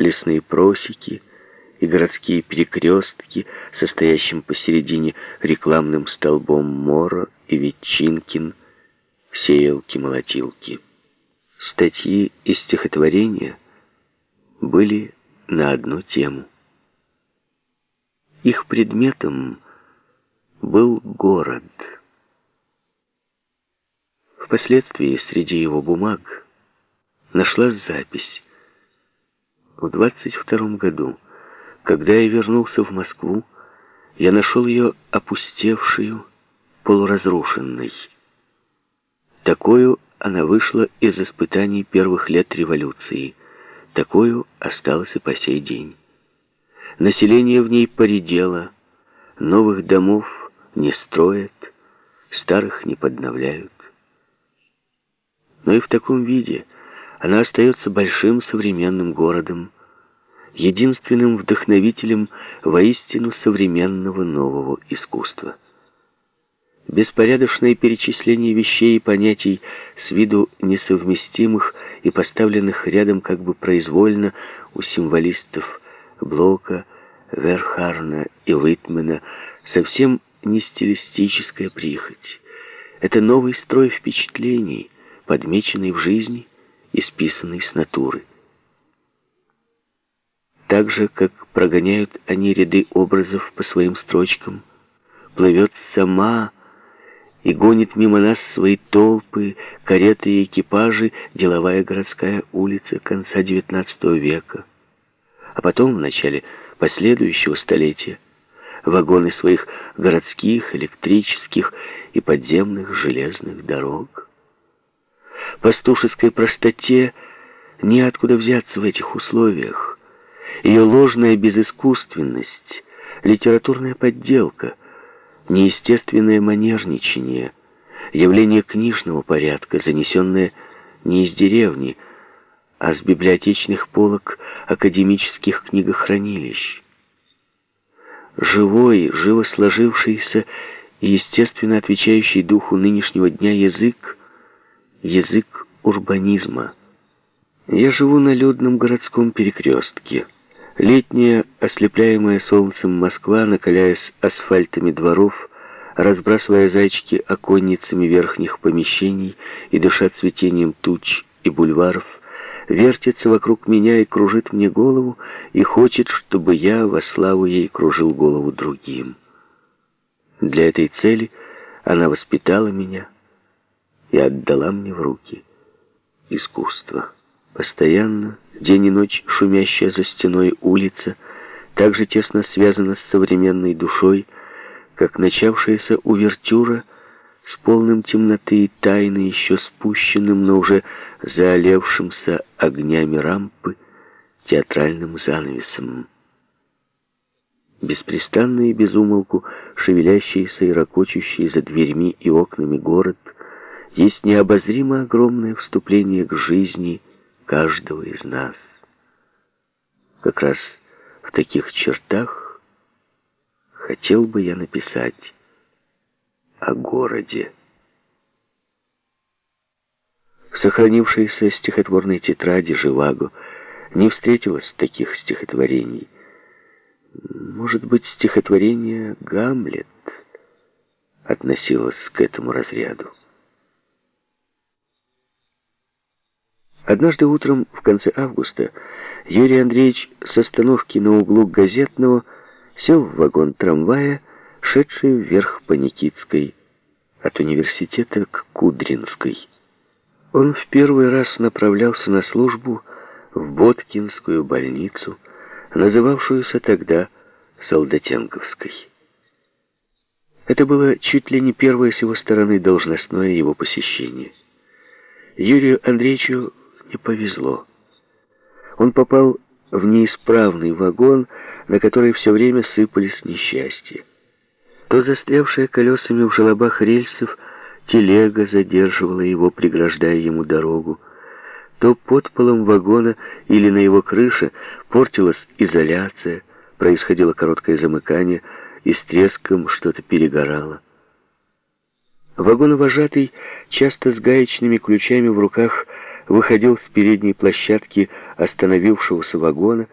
лесные просеки и городские перекрестки, состоящим посередине рекламным столбом Мора и Ветчинкин, сеялки-молотилки. Статьи и стихотворения были на одну тему. Их предметом был город. Впоследствии среди его бумаг нашлась запись. В 22 году, когда я вернулся в Москву, я нашел ее опустевшую, полуразрушенной. Такую она вышла из испытаний первых лет революции. Такую осталась и по сей день. Население в ней поредело, новых домов не строят, старых не подновляют. Но и в таком виде она остается большим современным городом, единственным вдохновителем воистину современного нового искусства. Беспорядочное перечисление вещей и понятий с виду несовместимых и поставленных рядом как бы произвольно у символистов Блока, Верхарна и Витмена совсем не стилистическая прихоть. Это новый строй впечатлений, подмеченный в жизни и списанный с натуры. Так же, как прогоняют они ряды образов по своим строчкам, плывет сама и гонит мимо нас свои толпы, кареты и экипажи деловая городская улица конца XIX века а потом, в начале последующего столетия, вагоны своих городских, электрических и подземных железных дорог. Пастушеской простоте неоткуда взяться в этих условиях. Ее ложная безыскусственность, литературная подделка, неестественное манерничание, явление книжного порядка, занесенное не из деревни, а с библиотечных полок академических книгохранилищ. Живой, живо сложившийся и естественно отвечающий духу нынешнего дня язык — язык урбанизма. Я живу на людном городском перекрестке. Летняя, ослепляемая солнцем Москва, накаляясь асфальтами дворов, разбрасывая зайчики оконницами верхних помещений и дыша цветением туч и бульваров, вертится вокруг меня и кружит мне голову, и хочет, чтобы я во славу ей кружил голову другим. Для этой цели она воспитала меня и отдала мне в руки искусство. Постоянно, день и ночь шумящая за стеной улица, так же тесно связана с современной душой, как начавшаяся увертюра с полным темноты и тайны, еще спущенным, но уже заолевшимся огнями рампы театральным занавесом. Беспрестанно и безумолку шевелящийся и ракочущий за дверьми и окнами город есть необозримо огромное вступление к жизни каждого из нас. Как раз в таких чертах хотел бы я написать о городе. В сохранившейся стихотворной тетради Живаго не встретилось таких стихотворений. Может быть, стихотворение «Гамлет» относилось к этому разряду. Однажды утром, в конце августа, Юрий Андреевич с остановки на углу Газетного сел в вагон трамвая шедший вверх по Никитской, от университета к Кудринской. Он в первый раз направлялся на службу в Боткинскую больницу, называвшуюся тогда Солдатенковской. Это было чуть ли не первое с его стороны должностное его посещение. Юрию Андреевичу не повезло. Он попал в неисправный вагон, на который все время сыпались несчастья. То застрявшая колесами в желобах рельсов телега задерживала его, преграждая ему дорогу, то под полом вагона или на его крыше портилась изоляция, происходило короткое замыкание, и с треском что-то перегорало. Вагоновожатый, часто с гаечными ключами в руках, выходил с передней площадки остановившегося вагона